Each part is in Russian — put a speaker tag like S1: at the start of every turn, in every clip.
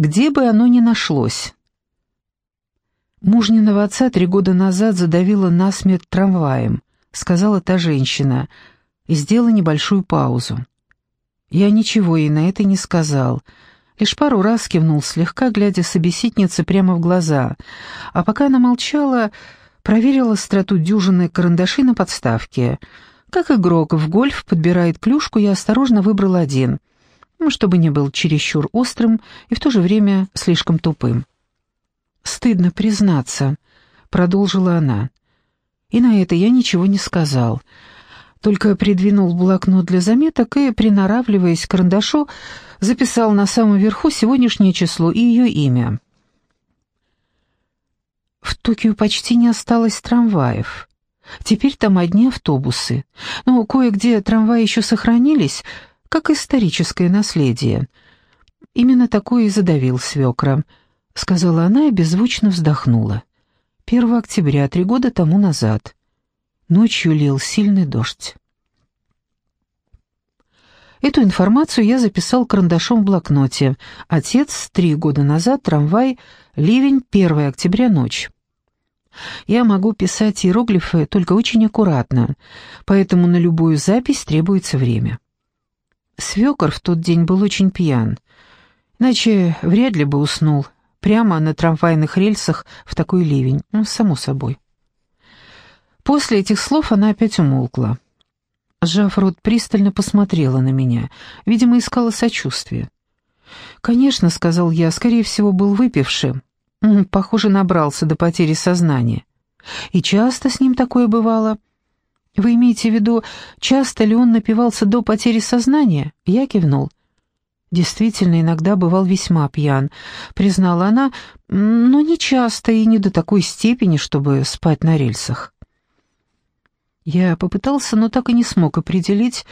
S1: где бы оно ни нашлось. Мужниного отца три года назад задавило насмерть трамваем, сказала та женщина, и сделала небольшую паузу. Я ничего ей на это не сказал, лишь пару раз кивнул слегка, глядя собеседнице прямо в глаза, а пока она молчала, проверила остроту дюжины карандашей на подставке. Как игрок в гольф подбирает клюшку, я осторожно выбрал один, ну, чтобы не был чересчур острым и в то же время слишком тупым. «Стыдно признаться», — продолжила она. И на это я ничего не сказал, только придвинул блокнот для заметок и, приноравливаясь к карандашу, записал на самом верху сегодняшнее число и ее имя. В Токио почти не осталось трамваев. Теперь там одни автобусы. Но кое-где трамваи еще сохранились, как историческое наследие. Именно такое и задавил свекра —— сказала она и беззвучно вздохнула. «1 октября, три года тому назад. Ночью лил сильный дождь». Эту информацию я записал карандашом в блокноте. Отец, три года назад, трамвай, ливень, 1 октября, ночь. Я могу писать иероглифы только очень аккуратно, поэтому на любую запись требуется время. Свекор в тот день был очень пьян, иначе вряд ли бы уснул, прямо на трамвайных рельсах в такой ливень, ну, само собой. После этих слов она опять умолкла. Сжав рот, пристально посмотрела на меня, видимо, искала сочувствия. «Конечно», — сказал я, — «скорее всего, был выпившим. Похоже, набрался до потери сознания. И часто с ним такое бывало?» «Вы имеете в виду, часто ли он напивался до потери сознания?» Я кивнул. Действительно, иногда бывал весьма пьян, признала она, но не часто и не до такой степени, чтобы спать на рельсах. Я попытался, но так и не смог определить,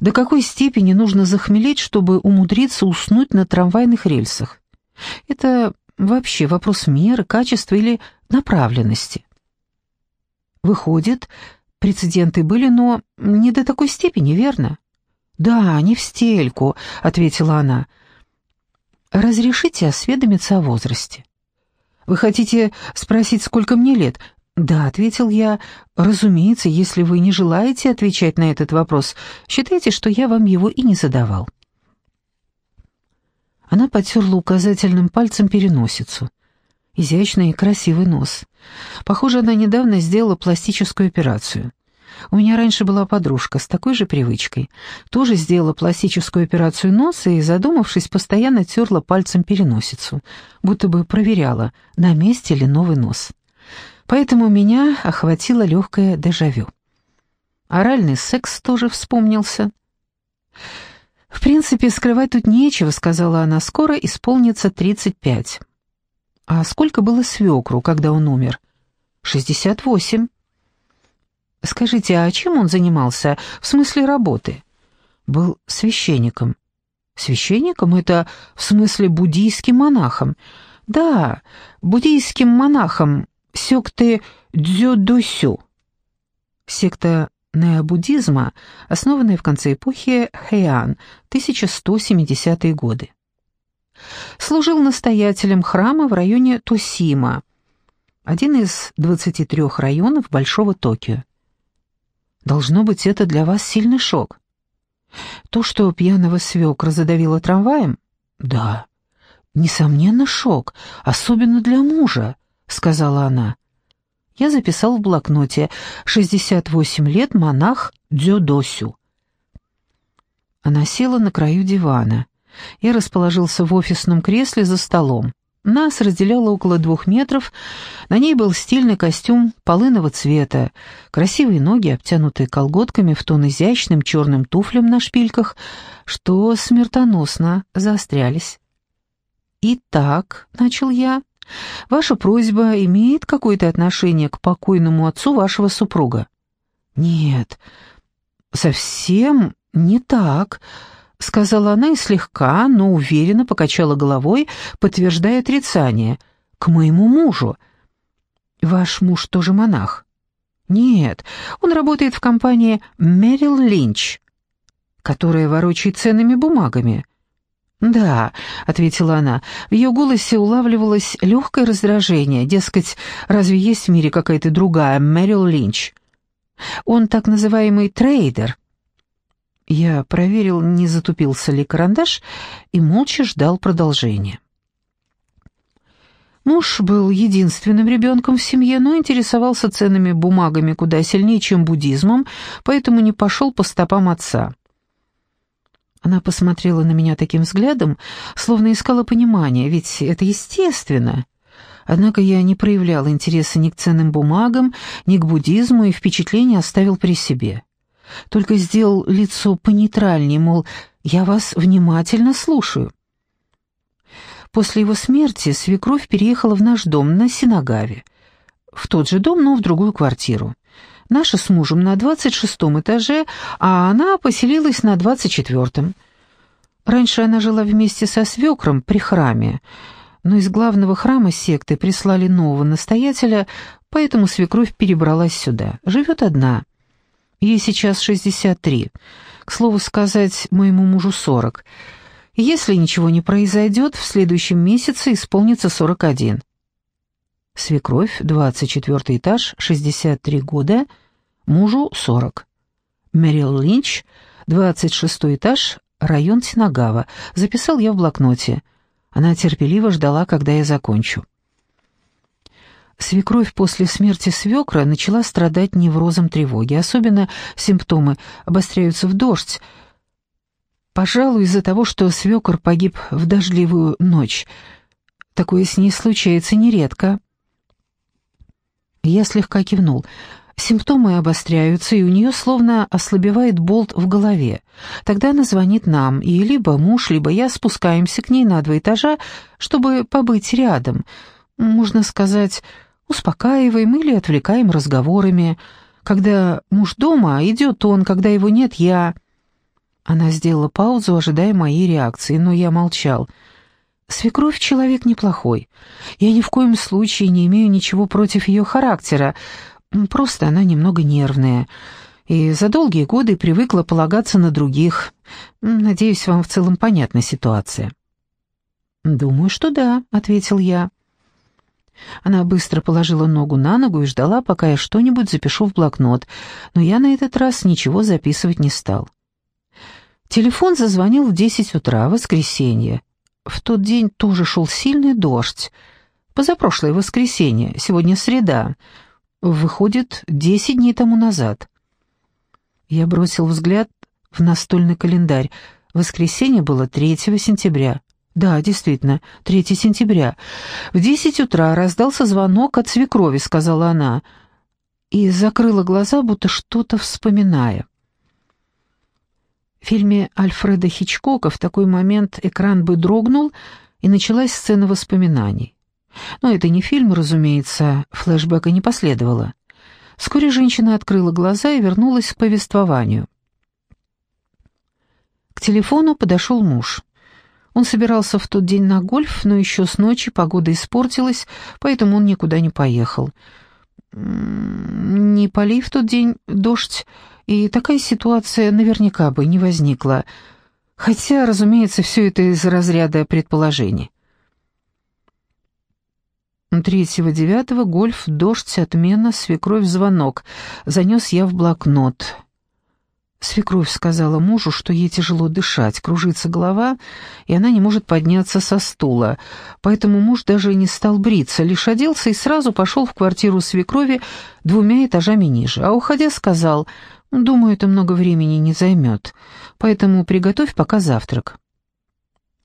S1: до какой степени нужно захмелеть, чтобы умудриться уснуть на трамвайных рельсах. Это вообще вопрос меры, качества или направленности. Выходит, прецеденты были, но не до такой степени, верно? «Да, не в стельку», — ответила она. «Разрешите осведомиться о возрасте?» «Вы хотите спросить, сколько мне лет?» «Да», — ответил я. «Разумеется, если вы не желаете отвечать на этот вопрос, считайте, что я вам его и не задавал». Она потерла указательным пальцем переносицу. Изящный и красивый нос. Похоже, она недавно сделала пластическую операцию. У меня раньше была подружка с такой же привычкой. Тоже сделала пластическую операцию носа и, задумавшись, постоянно терла пальцем переносицу, будто бы проверяла, на месте ли новый нос. Поэтому меня охватило легкое дежавю. Оральный секс тоже вспомнился. «В принципе, скрывать тут нечего», — сказала она, — «скоро исполнится тридцать пять». «А сколько было свекру, когда он умер?» «Шестьдесят восемь». Скажите, а чем он занимался, в смысле работы? Был священником. Священником это в смысле буддийским монахом. Да, буддийским монахом секты Дзёдосю. Секта необуддизма, основанная в конце эпохи Хэйан, 1170-е годы. Служил настоятелем храма в районе Тосима, один из 23 районов Большого Токио. Должно быть, это для вас сильный шок. То, что пьяного свекра задавило трамваем? Да, несомненно, шок, особенно для мужа, сказала она. Я записал в блокноте «68 лет, монах Дзёдосю». Она села на краю дивана. Я расположился в офисном кресле за столом. Нас разделяло около двух метров, на ней был стильный костюм полыного цвета, красивые ноги, обтянутые колготками в тон изящным черным туфлям на шпильках, что смертоносно заострялись. «Итак», — начал я, — «ваша просьба имеет какое-то отношение к покойному отцу вашего супруга?» «Нет, совсем не так», — сказала она и слегка, но уверенно покачала головой, подтверждая отрицание. «К моему мужу». «Ваш муж тоже монах?» «Нет, он работает в компании Мерил Линч, которая ворочает ценными бумагами». «Да», — ответила она, — в ее голосе улавливалось легкое раздражение, дескать, разве есть в мире какая-то другая Мэрил Линч? Он так называемый трейдер. Я проверил, не затупился ли карандаш, и молча ждал продолжения. Муж был единственным ребенком в семье, но интересовался ценными бумагами куда сильнее, чем буддизмом, поэтому не пошел по стопам отца. Она посмотрела на меня таким взглядом, словно искала понимания, ведь это естественно. Однако я не проявлял интереса ни к ценным бумагам, ни к буддизму и впечатление оставил при себе. Только сделал лицо понейтральнее, мол, я вас внимательно слушаю. После его смерти свекровь переехала в наш дом на Синагаве. В тот же дом, но в другую квартиру. Наша с мужем на двадцать шестом этаже, а она поселилась на двадцать четвертом. Раньше она жила вместе со свекром при храме, но из главного храма секты прислали нового настоятеля, поэтому свекровь перебралась сюда. Живет одна. Ей сейчас шестьдесят три. К слову сказать, моему мужу сорок. Если ничего не произойдет, в следующем месяце исполнится сорок один. Свекровь, 24 этаж, 63 года, мужу 40. Мэрил Линч, 26 этаж, район Синагава. Записал я в блокноте. Она терпеливо ждала, когда я закончу. Свекровь после смерти свекра начала страдать неврозом тревоги. Особенно симптомы обостряются в дождь. Пожалуй, из-за того, что свекор погиб в дождливую ночь. Такое с ней случается нередко. Я слегка кивнул. Симптомы обостряются, и у нее словно ослабевает болт в голове. Тогда она звонит нам, и либо муж, либо я спускаемся к ней на два этажа, чтобы побыть рядом. Можно сказать, успокаиваем или отвлекаем разговорами. Когда муж дома, идет он, когда его нет, я... Она сделала паузу, ожидая моей реакции, но я молчал. Свекровь человек неплохой. Я ни в коем случае не имею ничего против ее характера, просто она немного нервная. И за долгие годы привыкла полагаться на других. Надеюсь, вам в целом понятна ситуация. «Думаю, что да», — ответил я. Она быстро положила ногу на ногу и ждала, пока я что-нибудь запишу в блокнот, но я на этот раз ничего записывать не стал. Телефон зазвонил в десять утра, воскресенье. В тот день тоже шел сильный дождь. Позапрошлое воскресенье, сегодня среда. Выходит, десять дней тому назад. Я бросил взгляд в настольный календарь. Воскресенье было 3 сентября. Да, действительно, 3 сентября. В десять утра раздался звонок от свекрови, сказала она, и закрыла глаза, будто что-то вспоминая. В фильме Альфреда Хичкока в такой момент экран бы дрогнул, и началась сцена воспоминаний. Но это не фильм, разумеется, флешбека не последовало. Вскоре женщина открыла глаза и вернулась к повествованию. К телефону подошел муж. Он собирался в тот день на гольф, но еще с ночи погода испортилась, поэтому он никуда не поехал. Не поли в тот день дождь, и такая ситуация наверняка бы не возникла. Хотя, разумеется, все это из разряда предположений. Третьего девятого гольф, дождь, отмена, свекровь, звонок. Занес я в блокнот. Свекровь сказала мужу, что ей тяжело дышать, кружится голова, и она не может подняться со стула. Поэтому муж даже не стал бриться, лишь оделся и сразу пошел в квартиру свекрови двумя этажами ниже. А уходя сказал, «Думаю, это много времени не займет, поэтому приготовь пока завтрак».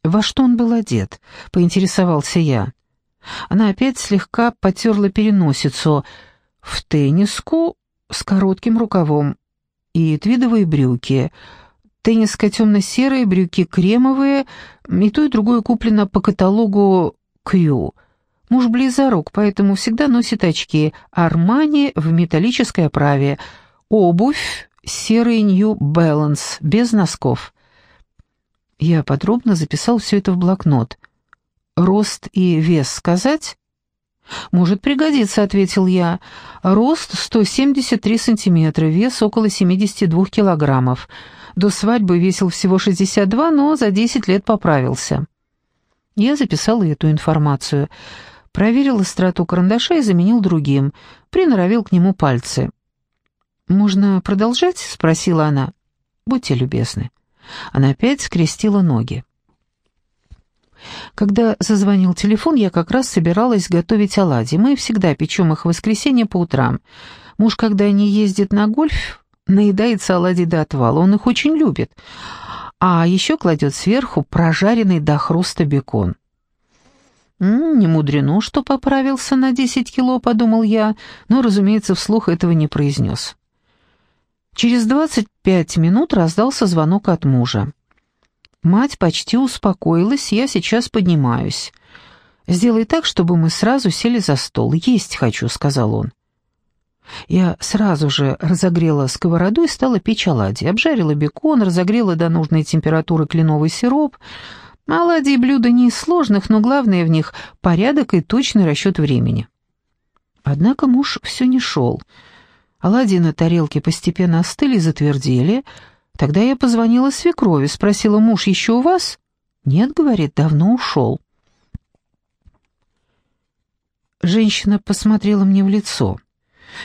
S1: «Во что он был одет?» — поинтересовался я. Она опять слегка потерла переносицу. В тенниску с коротким рукавом, и твидовые брюки. Тенниска темно-серые, брюки кремовые, и то и другое куплено по каталогу «Кью». Муж близорук, поэтому всегда носит очки «Армани» в металлической оправе, обувь серый New Balance, без носков. Я подробно записал все это в блокнот. Рост и вес сказать? «Может пригодиться», — ответил я. «Рост 173 сантиметра, вес около 72 килограммов. До свадьбы весил всего 62, но за 10 лет поправился». Я записал эту информацию, проверил остроту карандаша и заменил другим, приноровил к нему пальцы. «Можно продолжать?» — спросила она. «Будьте любезны». Она опять скрестила ноги. Когда зазвонил телефон, я как раз собиралась готовить оладьи. Мы всегда печем их в воскресенье по утрам. Муж, когда не ездит на гольф, наедается оладьи до отвала. Он их очень любит. А еще кладет сверху прожаренный до хруста бекон. «М -м, «Не мудрено, что поправился на 10 кило», — подумал я, но, разумеется, вслух этого не произнес. Через 25 минут раздался звонок от мужа. Мать почти успокоилась, я сейчас поднимаюсь. «Сделай так, чтобы мы сразу сели за стол. Есть хочу», — сказал он. Я сразу же разогрела сковороду и стала печь оладьи. Обжарила бекон, разогрела до нужной температуры кленовый сироп. Оладьи блюда не из сложных, но главное в них — порядок и точный расчет времени. Однако муж все не шел. Оладьи на тарелке постепенно остыли и затвердели — Тогда я позвонила свекрови, спросила, муж еще у вас? Нет, говорит, давно ушел. Женщина посмотрела мне в лицо.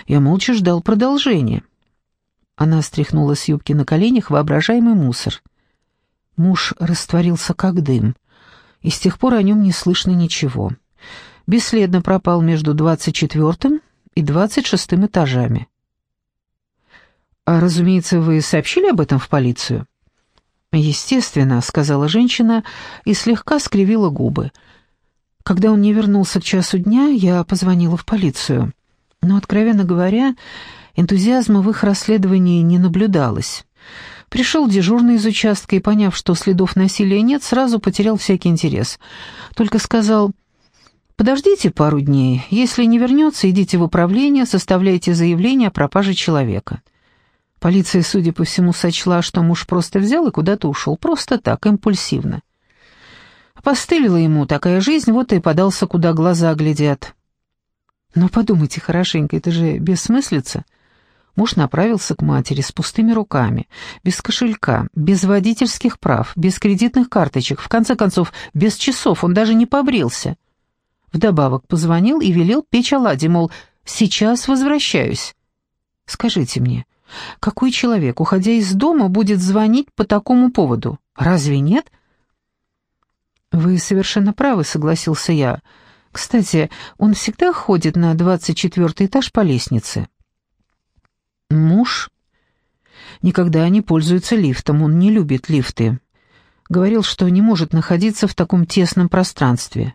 S1: Я молча ждал продолжения. Она стряхнула с юбки на коленях воображаемый мусор. Муж растворился как дым, и с тех пор о нем не слышно ничего. Бесследно пропал между двадцать четвертым и двадцать шестым этажами. А, разумеется, вы сообщили об этом в полицию? Естественно, сказала женщина и слегка скривила губы. Когда он не вернулся к часу дня, я позвонила в полицию. Но, откровенно говоря, энтузиазма в их расследовании не наблюдалось. Пришел дежурный из участка и, поняв, что следов насилия нет, сразу потерял всякий интерес. Только сказал, «Подождите пару дней. Если не вернется, идите в управление, составляйте заявление о пропаже человека». Полиция, судя по всему, сочла, что муж просто взял и куда-то ушел, просто так, импульсивно. Постылила ему такая жизнь, вот и подался, куда глаза глядят. Но подумайте хорошенько, это же бессмыслица. Муж направился к матери с пустыми руками, без кошелька, без водительских прав, без кредитных карточек, в конце концов, без часов, он даже не побрился. Вдобавок позвонил и велел печь оладьи, мол, сейчас возвращаюсь. Скажите мне, какой человек, уходя из дома, будет звонить по такому поводу? Разве нет? Вы совершенно правы, согласился я. Кстати, он всегда ходит на двадцать четвертый этаж по лестнице. Муж никогда не пользуется лифтом, он не любит лифты. Говорил, что не может находиться в таком тесном пространстве.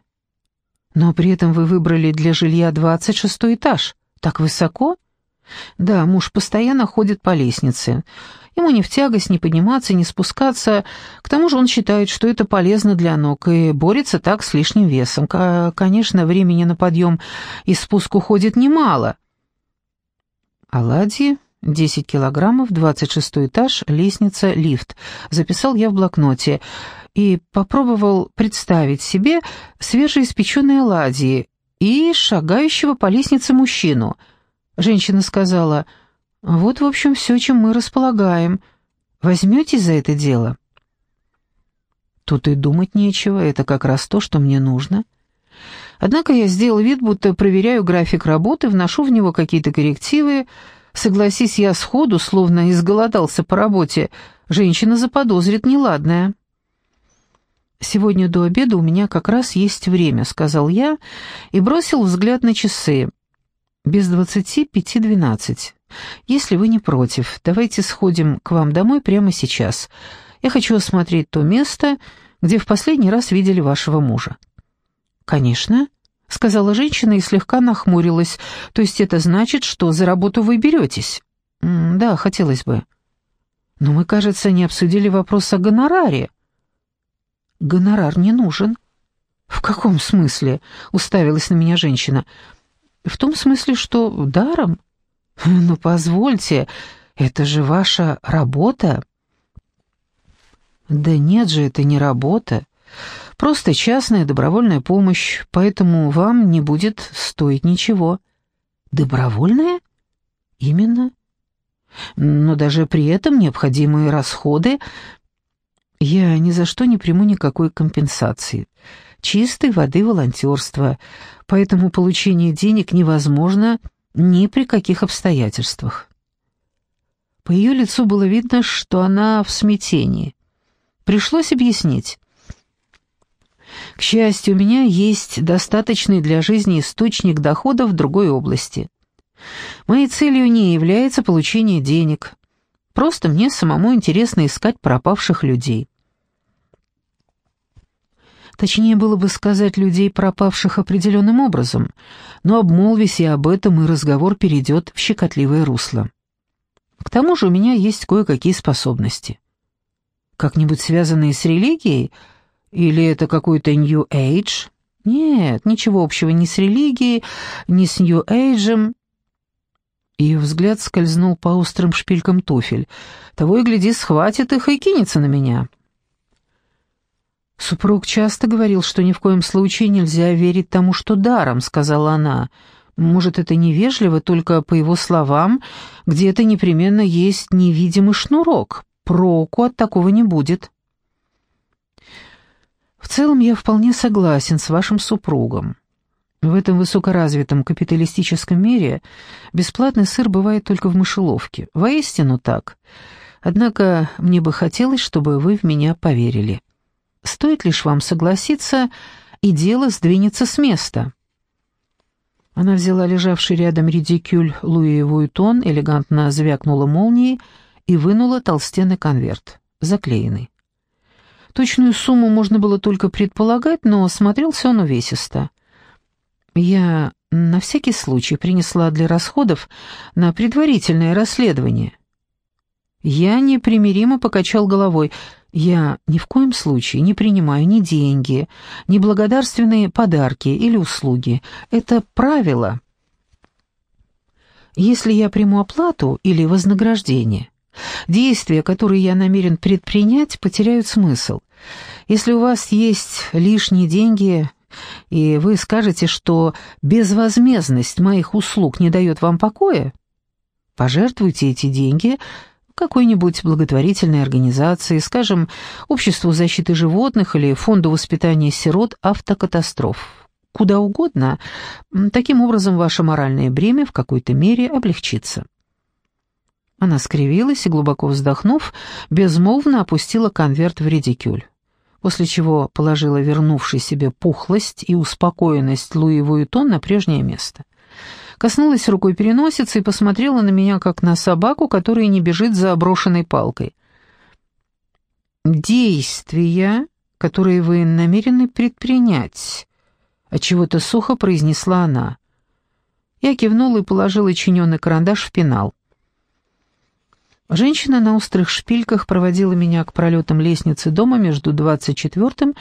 S1: Но при этом вы выбрали для жилья двадцать шестой этаж. Так высоко? Да, муж постоянно ходит по лестнице. Ему не в тягость ни подниматься, ни спускаться. К тому же он считает, что это полезно для ног, и борется так с лишним весом. Конечно, времени на подъем и спуск уходит немало. Оладьи, 10 килограммов, 26 этаж, лестница, лифт. Записал я в блокноте и попробовал представить себе свежеиспеченные оладьи и шагающего по лестнице мужчину — Женщина сказала, «Вот, в общем, все, чем мы располагаем. Возьметесь за это дело?» Тут и думать нечего, это как раз то, что мне нужно. Однако я сделал вид, будто проверяю график работы, вношу в него какие-то коррективы. Согласись я сходу, словно изголодался по работе, женщина заподозрит неладное. «Сегодня до обеда у меня как раз есть время», — сказал я и бросил взгляд на часы. Без двадцати пяти двенадцать. Если вы не против, давайте сходим к вам домой прямо сейчас. Я хочу осмотреть то место, где в последний раз видели вашего мужа». «Конечно», — сказала женщина и слегка нахмурилась. «То есть это значит, что за работу вы беретесь?» «Да, хотелось бы». «Но мы, кажется, не обсудили вопрос о гонораре». «Гонорар не нужен». «В каком смысле?» — уставилась на меня женщина. В том смысле, что даром? Ну, позвольте, это же ваша работа. Да нет же, это не работа. Просто частная добровольная помощь, поэтому вам не будет стоить ничего». «Добровольная?» «Именно. Но даже при этом необходимые расходы...» «Я ни за что не приму никакой компенсации. Чистой воды волонтерство, поэтому получение денег невозможно ни при каких обстоятельствах». По ее лицу было видно, что она в смятении. Пришлось объяснить. К счастью, у меня есть достаточный для жизни источник дохода в другой области. Моей целью не является получение денег. Просто мне самому интересно искать пропавших людей. Точнее было бы сказать людей, пропавших определенным образом, но обмолвись я об этом, и разговор перейдет в щекотливое русло. К тому же у меня есть кое-какие способности. Как-нибудь связанные с религией? Или это какой-то Age? Нет, ничего общего ни с религией, ни с Age. Ее взгляд скользнул по острым шпилькам туфель. Того и гляди, схватит их и кинется на меня. «Супруг часто говорил, что ни в коем случае нельзя верить тому, что даром», — сказала она. Может, это невежливо, только по его словам, где-то непременно есть невидимый шнурок. Проку от такого не будет. В целом я вполне согласен с вашим супругом. В этом высокоразвитом капиталистическом мире бесплатный сыр бывает только в мышеловке. Воистину так. Однако мне бы хотелось, чтобы вы в меня поверили. Стоит лишь вам согласиться, и дело сдвинется с места. Она взяла лежавший рядом редикюль Луи Вуитон, элегантно звякнула молнией и вынула толстенный конверт, заклеенный. Точную сумму можно было только предполагать, но смотрелся он увесисто. Я на всякий случай принесла для расходов на предварительное расследование. Я непримиримо покачал головой — я ни в коем случае не принимаю ни деньги, ни благодарственные подарки или услуги. Это правило. Если я приму оплату или вознаграждение, действия, которые я намерен предпринять, потеряют смысл. Если у вас есть лишние деньги, и вы скажете, что безвозмездность моих услуг не дает вам покоя, пожертвуйте эти деньги – какой-нибудь благотворительной организации, скажем, Обществу защиты животных или Фонду воспитания сирот автокатастроф. Куда угодно, таким образом ваше моральное бремя в какой-то мере облегчится. Она скривилась и, глубоко вздохнув, безмолвно опустила конверт в редикюль, после чего положила вернувший себе пухлость и успокоенность Луи Вуитон на прежнее место коснулась рукой переносицы и посмотрела на меня, как на собаку, которая не бежит за брошенной палкой. «Действия, которые вы намерены предпринять», — отчего-то сухо произнесла она. Я кивнула и положила чиненный карандаш в пенал. Женщина на острых шпильках проводила меня к пролетам лестницы дома между 24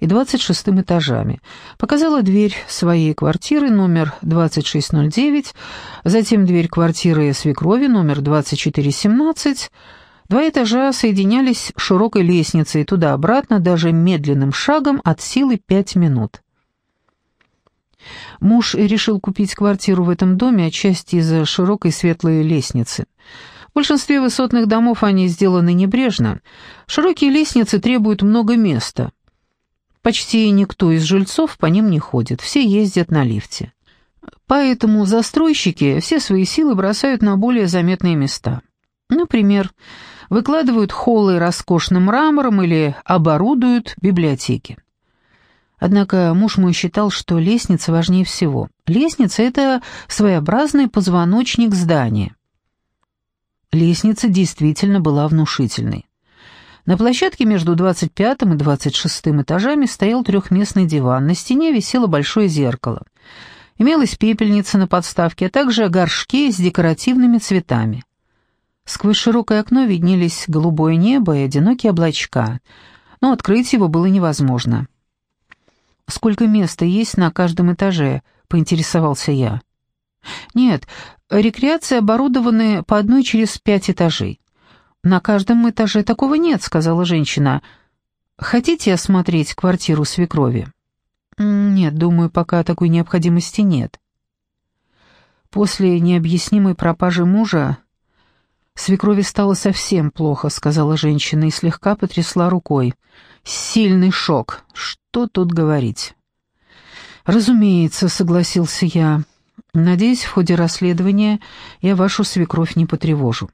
S1: и 26 этажами. Показала дверь своей квартиры номер 2609, затем дверь квартиры свекрови номер 2417. Два этажа соединялись широкой лестницей туда-обратно даже медленным шагом от силы пять минут. Муж решил купить квартиру в этом доме отчасти из-за широкой светлой лестницы – большинстве высотных домов они сделаны небрежно. Широкие лестницы требуют много места. Почти никто из жильцов по ним не ходит, все ездят на лифте. Поэтому застройщики все свои силы бросают на более заметные места. Например, выкладывают холлы роскошным мрамором или оборудуют библиотеки. Однако муж мой считал, что лестница важнее всего. Лестница — это своеобразный позвоночник здания. Лестница действительно была внушительной. На площадке между 25 и 26 этажами стоял трехместный диван, на стене висело большое зеркало. Имелась пепельница на подставке, а также горшки с декоративными цветами. Сквозь широкое окно виднелись голубое небо и одинокие облачка, но открыть его было невозможно. «Сколько места есть на каждом этаже?» — поинтересовался я. «Нет, рекреации оборудованы по одной через пять этажей». «На каждом этаже такого нет», — сказала женщина. Хотите осмотреть квартиру свекрови? Нет, думаю, пока такой необходимости нет. После необъяснимой пропажи мужа свекрови стало совсем плохо, сказала женщина и слегка потрясла рукой. Сильный шок. Что тут говорить? Разумеется, согласился я. Надеюсь, в ходе расследования я вашу свекровь не потревожу.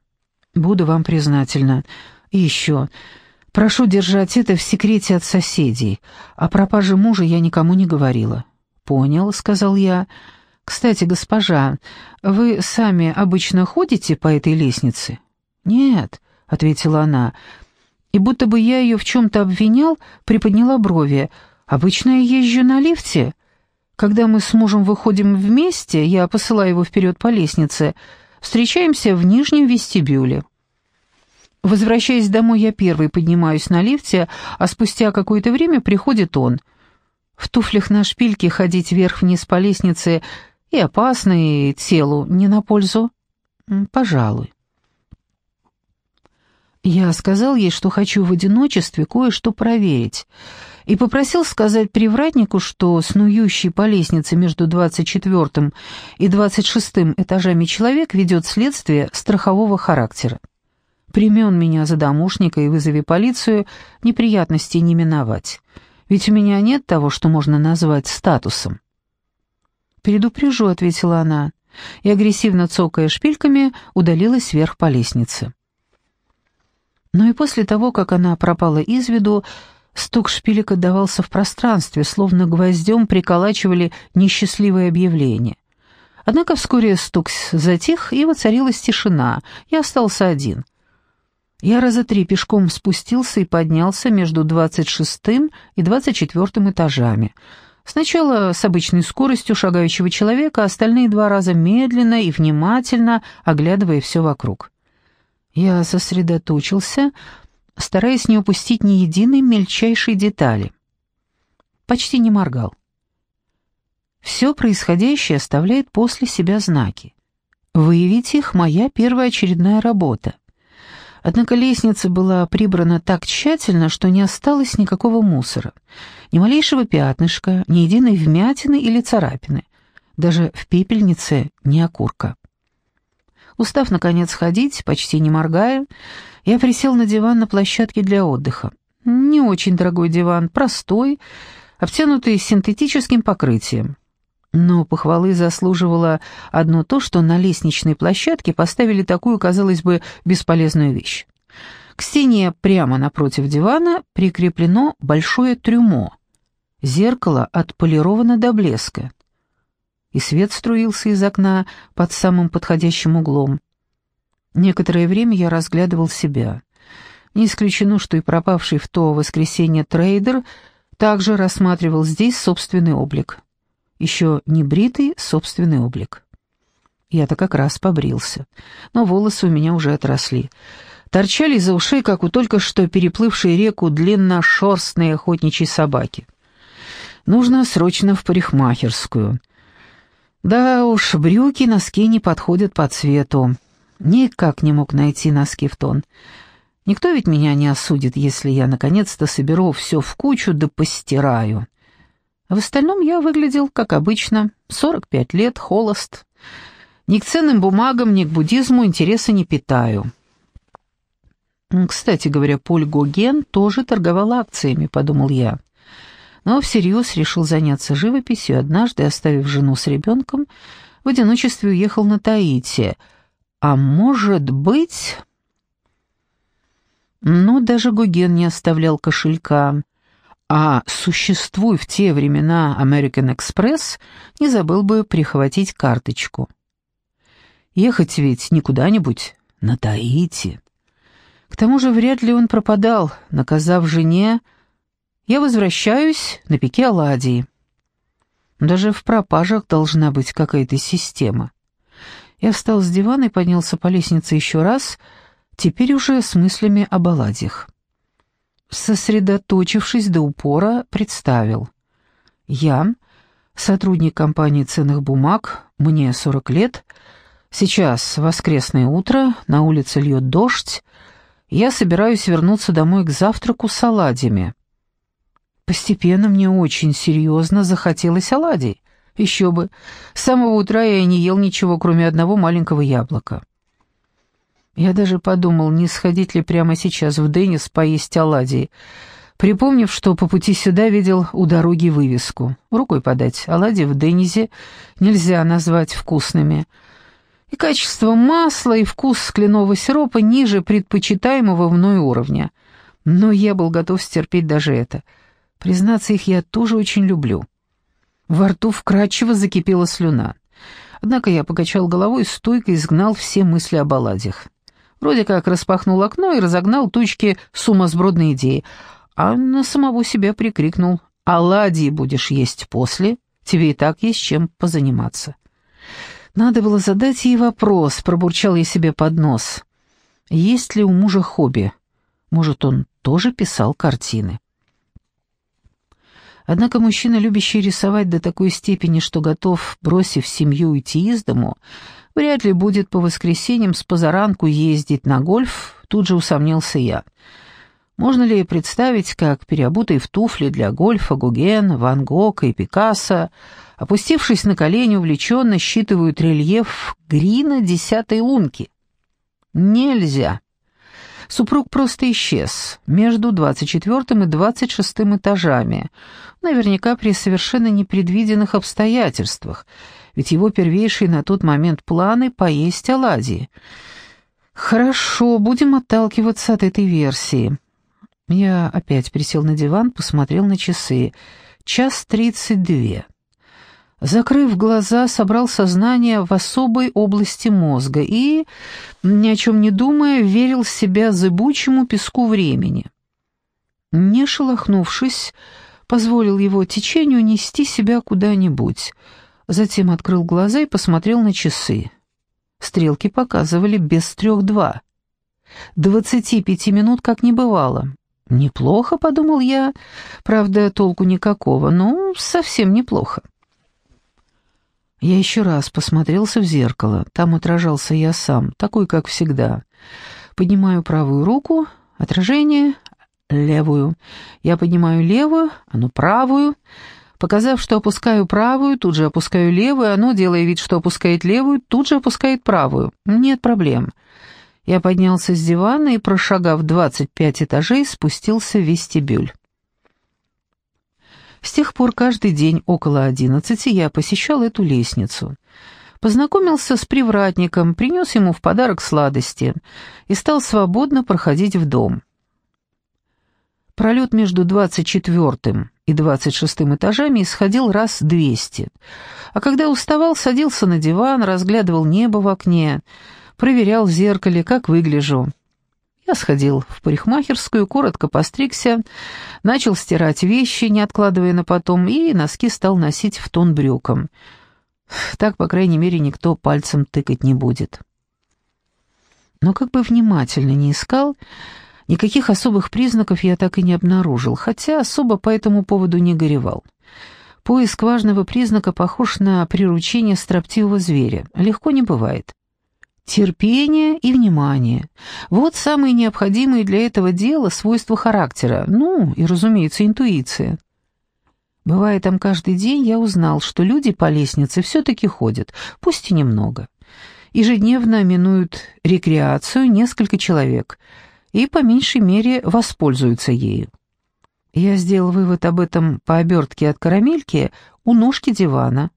S1: Буду вам признательна. И еще, прошу держать это в секрете от соседей. О пропаже мужа я никому не говорила. Понял, сказал я. Кстати, госпожа, вы сами обычно ходите по этой лестнице? Нет, ответила она. И будто бы я ее в чем-то обвинял, приподняла брови. Обычно я езжу на лифте. Когда мы с мужем выходим вместе, я посылаю его вперед по лестнице, встречаемся в нижнем вестибюле. Возвращаясь домой, я первый поднимаюсь на лифте, а спустя какое-то время приходит он. В туфлях на шпильке ходить вверх-вниз по лестнице и опасно, и телу не на пользу. Пожалуй. Я сказал ей, что хочу в одиночестве кое-что проверить — и попросил сказать привратнику, что снующий по лестнице между 24 и 26 этажами человек ведет следствие страхового характера. Примен меня за домушника и вызови полицию, неприятностей не миновать. Ведь у меня нет того, что можно назвать статусом. «Предупрежу», — ответила она, и, агрессивно цокая шпильками, удалилась вверх по лестнице. Но и после того, как она пропала из виду, Стук шпилек отдавался в пространстве, словно гвоздем приколачивали несчастливое объявление. Однако вскоре стук затих, и воцарилась тишина, и остался один. Я раза три пешком спустился и поднялся между двадцать шестым и двадцать четвертым этажами. Сначала с обычной скоростью шагающего человека, остальные два раза медленно и внимательно, оглядывая все вокруг. Я сосредоточился, стараясь не упустить ни единой мельчайшей детали. Почти не моргал. Все происходящее оставляет после себя знаки. Выявить их — моя первая очередная работа. Однако лестница была прибрана так тщательно, что не осталось никакого мусора. Ни малейшего пятнышка, ни единой вмятины или царапины. Даже в пепельнице не окурка. Устав, наконец, ходить, почти не моргая, я присел на диван на площадке для отдыха. Не очень дорогой диван, простой, обтянутый синтетическим покрытием. Но похвалы заслуживало одно то, что на лестничной площадке поставили такую, казалось бы, бесполезную вещь. К стене прямо напротив дивана прикреплено большое трюмо. Зеркало отполировано до блеска. И свет струился из окна под самым подходящим углом. Некоторое время я разглядывал себя. Не исключено, что и пропавший в то воскресенье трейдер также рассматривал здесь собственный облик. Еще не бритый собственный облик. Я-то как раз побрился, но волосы у меня уже отросли. Торчали из-за ушей, как у только что переплывшей реку длинношерстной охотничьей собаки. Нужно срочно в парикмахерскую. Да уж, брюки, носки не подходят по цвету. Никак не мог найти носки в тон. Никто ведь меня не осудит, если я наконец-то соберу все в кучу да постираю. В остальном я выглядел, как обычно, 45 лет, холост. Ни к ценным бумагам, ни к буддизму интереса не питаю. Кстати говоря, Поль Гоген тоже торговал акциями, подумал я. Но всерьез решил заняться живописью, однажды, оставив жену с ребенком, в одиночестве уехал на Таити — а может быть... Ну, даже Гуген не оставлял кошелька. А существуй в те времена American Express, не забыл бы прихватить карточку. Ехать ведь не куда-нибудь, на Таити. К тому же вряд ли он пропадал, наказав жене «Я возвращаюсь на пике оладьи». Даже в пропажах должна быть какая-то система. Я встал с дивана и поднялся по лестнице еще раз, теперь уже с мыслями об оладьях. Сосредоточившись до упора, представил. Я, сотрудник компании ценных бумаг, мне 40 лет, сейчас воскресное утро, на улице льет дождь, я собираюсь вернуться домой к завтраку с оладьями. Постепенно мне очень серьезно захотелось оладий. Еще бы, с самого утра я не ел ничего, кроме одного маленького яблока. Я даже подумал, не сходить ли прямо сейчас в Деннис поесть оладьи, припомнив, что по пути сюда видел у дороги вывеску. Рукой подать, оладьи в Деннизе нельзя назвать вкусными. И качество масла, и вкус кленового сиропа ниже предпочитаемого мной уровня. Но я был готов стерпеть даже это. Признаться, их я тоже очень люблю. Во рту вкрадчиво закипела слюна. Однако я покачал головой стойко изгнал все мысли об оладьях. Вроде как распахнул окно и разогнал тучки сумасбродной идеи, а на самого себя прикрикнул «Оладьи будешь есть после, тебе и так есть чем позаниматься». Надо было задать ей вопрос, пробурчал я себе под нос. Есть ли у мужа хобби? Может, он тоже писал картины? Однако мужчина, любящий рисовать до такой степени, что готов, бросив семью, уйти из дому, вряд ли будет по воскресеньям с позаранку ездить на гольф, тут же усомнился я. Можно ли представить, как переобутый в туфли для гольфа Гуген, Ван Гог и Пикассо, опустившись на колени, увлеченно считывают рельеф Грина десятой лунки? Нельзя. Супруг просто исчез между двадцать четвертым и двадцать шестым этажами, наверняка при совершенно непредвиденных обстоятельствах, ведь его первейшие на тот момент планы — поесть оладьи. Хорошо, будем отталкиваться от этой версии. Я опять присел на диван, посмотрел на часы. Час тридцать две. Закрыв глаза, собрал сознание в особой области мозга и, ни о чем не думая, верил себя зыбучему песку времени. Не шелохнувшись, позволил его течению нести себя куда-нибудь. Затем открыл глаза и посмотрел на часы. Стрелки показывали без трех два. Двадцати пяти минут как не бывало. «Неплохо», — подумал я. Правда, толку никакого, но совсем неплохо. Я еще раз посмотрелся в зеркало. Там отражался я сам, такой, как всегда. Поднимаю правую руку, отражение, левую. Я поднимаю левую, оно правую. Показав, что опускаю правую, тут же опускаю левую, оно, делая вид, что опускает левую, тут же опускает правую. Нет проблем. Я поднялся с дивана и, прошагав 25 этажей, спустился в вестибюль. С тех пор каждый день около одиннадцати я посещал эту лестницу. Познакомился с привратником, принес ему в подарок сладости и стал свободно проходить в дом. Пролет между двадцать четвертым и двадцать шестым этажами исходил раз двести, а когда уставал, садился на диван, разглядывал небо в окне, проверял в зеркале, как выгляжу. Я сходил в парикмахерскую, коротко постригся, начал стирать вещи, не откладывая на потом, и носки стал носить в тон брюком. Так, по крайней мере, никто пальцем тыкать не будет. Но как бы внимательно не искал, никаких особых признаков я так и не обнаружил, хотя особо по этому поводу не горевал. Поиск важного признака похож на приручение строптивого зверя. Легко не бывает. Терпение и внимание. Вот самые необходимые для этого дела свойства характера, ну и, разумеется, интуиция. Бывая там каждый день, я узнал, что люди по лестнице все-таки ходят, пусть и немного. Ежедневно минуют рекреацию несколько человек и по меньшей мере воспользуются ею. Я сделал вывод об этом по обертке от карамельки у ножки дивана,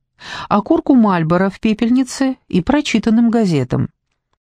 S1: окурку Мальбора в пепельнице и прочитанным газетам.